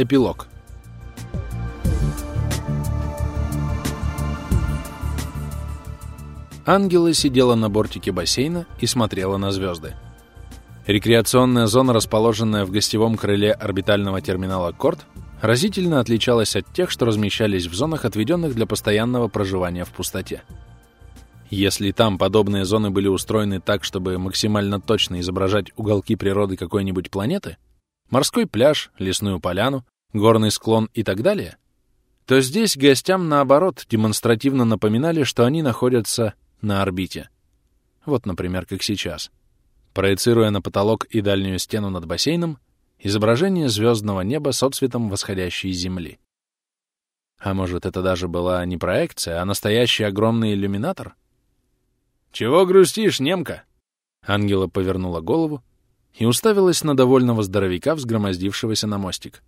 Эпилог. Ангела сидела на бортике бассейна и смотрела на звезды. Рекреационная зона, расположенная в гостевом крыле орбитального терминала Корт, разительно отличалась от тех, что размещались в зонах, отведенных для постоянного проживания в пустоте. Если там подобные зоны были устроены так, чтобы максимально точно изображать уголки природы какой-нибудь планеты, морской пляж, лесную поляну, горный склон и так далее, то здесь гостям, наоборот, демонстративно напоминали, что они находятся на орбите. Вот, например, как сейчас. Проецируя на потолок и дальнюю стену над бассейном, изображение звездного неба с отцветом восходящей Земли. А может, это даже была не проекция, а настоящий огромный иллюминатор? «Чего грустишь, немка?» Ангела повернула голову и уставилась на довольного здоровяка, взгромоздившегося на мостик.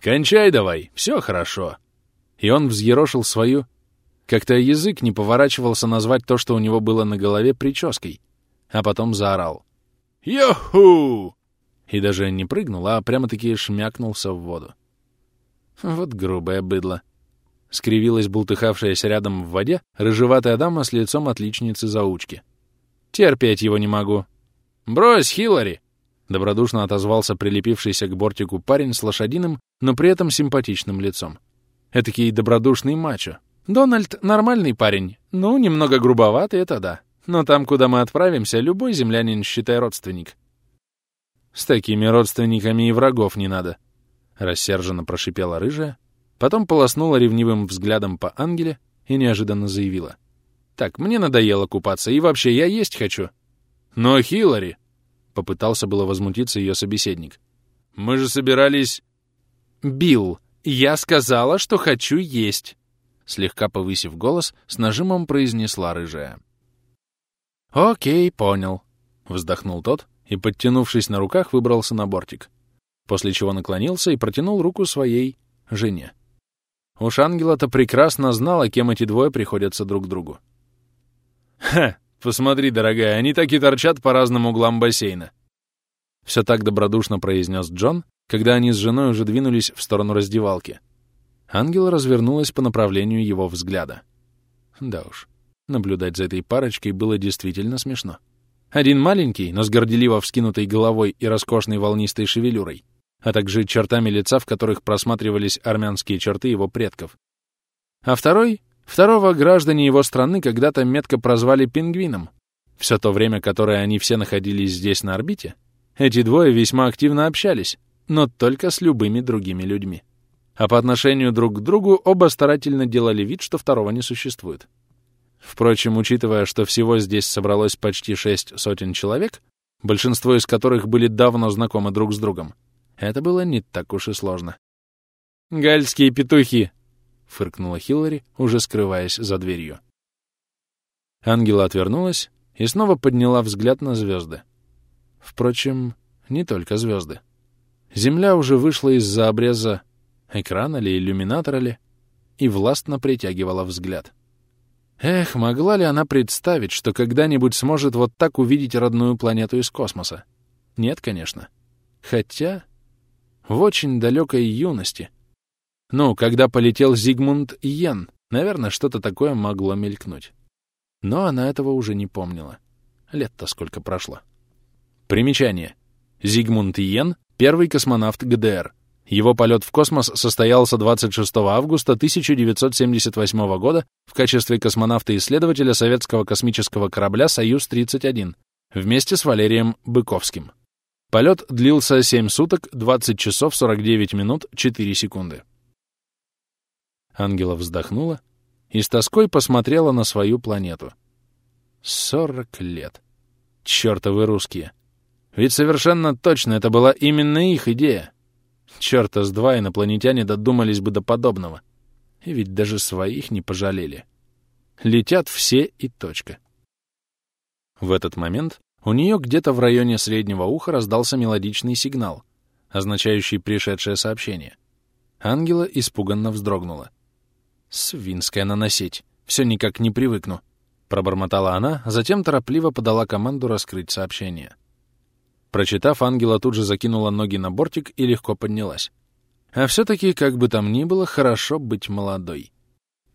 «Кончай давай, все хорошо». И он взъерошил свою... Как-то язык не поворачивался назвать то, что у него было на голове, прической, а потом заорал. «Йоху!» И даже не прыгнул, а прямо-таки шмякнулся в воду. Вот грубое быдло. Скривилась бултыхавшаяся рядом в воде рыжеватая дама с лицом отличницы-заучки. «Терпеть его не могу». «Брось, Хиллари!» Добродушно отозвался прилепившийся к бортику парень с лошадиным, но при этом симпатичным лицом. Этакий добродушный мачо. Дональд — нормальный парень. Ну, немного грубоватый, это да. Но там, куда мы отправимся, любой землянин, считай, родственник. С такими родственниками и врагов не надо. Рассерженно прошипела рыжая, потом полоснула ревнивым взглядом по ангеле и неожиданно заявила. «Так, мне надоело купаться, и вообще я есть хочу». «Но, Хиллари!» Попытался было возмутиться ее собеседник. «Мы же собирались...» «Билл, я сказала, что хочу есть!» Слегка повысив голос, с нажимом произнесла рыжая. «Окей, понял», — вздохнул тот и, подтянувшись на руках, выбрался на бортик, после чего наклонился и протянул руку своей жене. Уж ангела-то прекрасно знала, кем эти двое приходятся друг другу. «Ха! Посмотри, дорогая, они так и торчат по разным углам бассейна. Все так добродушно произнес Джон, когда они с женой уже двинулись в сторону раздевалки. Ангел развернулась по направлению его взгляда. Да уж, наблюдать за этой парочкой было действительно смешно. Один маленький, но с горделиво вскинутой головой и роскошной волнистой шевелюрой, а также чертами лица, в которых просматривались армянские черты его предков. А второй Второго граждане его страны когда-то метко прозвали пингвином. Все то время, которое они все находились здесь на орбите, эти двое весьма активно общались, но только с любыми другими людьми. А по отношению друг к другу оба старательно делали вид, что второго не существует. Впрочем, учитывая, что всего здесь собралось почти шесть сотен человек, большинство из которых были давно знакомы друг с другом, это было не так уж и сложно. «Гальские петухи!» — фыркнула Хиллари, уже скрываясь за дверью. Ангела отвернулась и снова подняла взгляд на звезды. Впрочем, не только звезды. Земля уже вышла из-за обреза экрана ли, иллюминатора ли, и властно притягивала взгляд. Эх, могла ли она представить, что когда-нибудь сможет вот так увидеть родную планету из космоса? Нет, конечно. Хотя в очень далекой юности — ну, когда полетел Зигмунд Йен, наверное, что-то такое могло мелькнуть. Но она этого уже не помнила. Лет-то сколько прошло. Примечание. Зигмунд Йен — первый космонавт ГДР. Его полет в космос состоялся 26 августа 1978 года в качестве космонавта-исследователя советского космического корабля «Союз-31» вместе с Валерием Быковским. Полет длился 7 суток, 20 часов 49 минут 4 секунды. Ангела вздохнула и с тоской посмотрела на свою планету. Сорок лет. Чёртовы русские. Ведь совершенно точно это была именно их идея. Чёрта с два инопланетяне додумались бы до подобного. И ведь даже своих не пожалели. Летят все и точка. В этот момент у нее где-то в районе среднего уха раздался мелодичный сигнал, означающий пришедшее сообщение. Ангела испуганно вздрогнула. «Свинская наносить. Все никак не привыкну», — пробормотала она, затем торопливо подала команду раскрыть сообщение. Прочитав, ангела тут же закинула ноги на бортик и легко поднялась. А все-таки, как бы там ни было, хорошо быть молодой.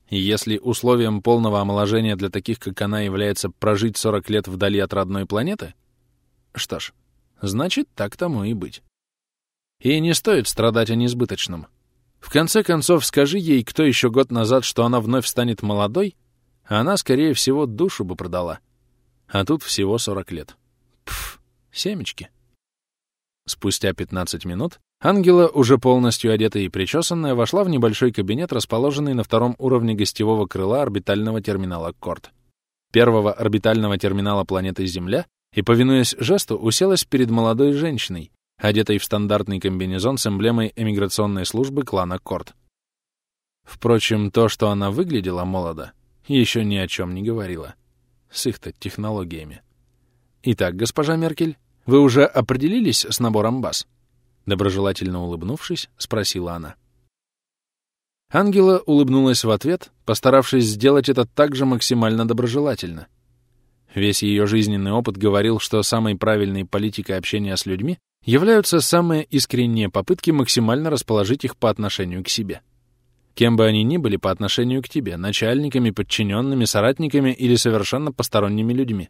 И если условием полного омоложения для таких, как она, является прожить 40 лет вдали от родной планеты, что ж, значит, так тому и быть. И не стоит страдать о несбыточном. В конце концов, скажи ей, кто еще год назад, что она вновь станет молодой, она, скорее всего, душу бы продала. А тут всего 40 лет. Пф, семечки. Спустя 15 минут Ангела, уже полностью одетая и причесанная, вошла в небольшой кабинет, расположенный на втором уровне гостевого крыла орбитального терминала Корт, первого орбитального терминала планеты Земля, и, повинуясь жесту, уселась перед молодой женщиной, одетой в стандартный комбинезон с эмблемой эмиграционной службы клана Корт. Впрочем, то, что она выглядела молодо, еще ни о чем не говорила. С их-то технологиями. Итак, госпожа Меркель, вы уже определились с набором баз? Доброжелательно улыбнувшись, спросила она. Ангела улыбнулась в ответ, постаравшись сделать это также максимально доброжелательно. Весь ее жизненный опыт говорил, что самой правильной политикой общения с людьми являются самые искренние попытки максимально расположить их по отношению к себе. Кем бы они ни были по отношению к тебе, начальниками, подчиненными, соратниками или совершенно посторонними людьми.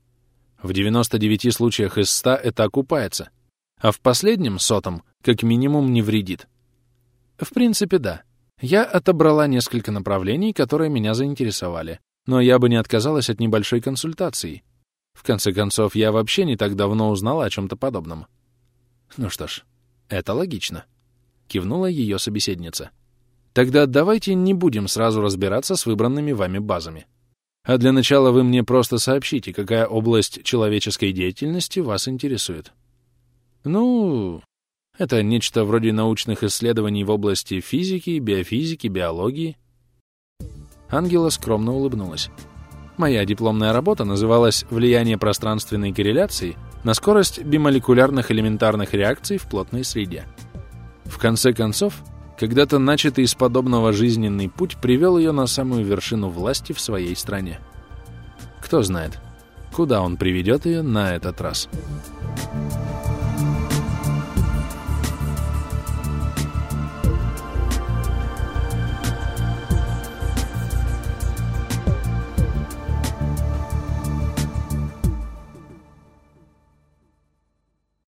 В 99 случаях из 100 это окупается, а в последнем, сотом, как минимум не вредит. В принципе, да. Я отобрала несколько направлений, которые меня заинтересовали, но я бы не отказалась от небольшой консультации. В конце концов, я вообще не так давно узнала о чем-то подобном. Ну что ж, это логично. Кивнула ее собеседница. Тогда давайте не будем сразу разбираться с выбранными вами базами. А для начала вы мне просто сообщите, какая область человеческой деятельности вас интересует. Ну, это нечто вроде научных исследований в области физики, биофизики, биологии. Ангела скромно улыбнулась. Моя дипломная работа называлась «Влияние пространственной корреляции на скорость бимолекулярных элементарных реакций в плотной среде». В конце концов, когда-то начатый из подобного жизненный путь привел ее на самую вершину власти в своей стране. Кто знает, куда он приведет ее на этот раз. Thank you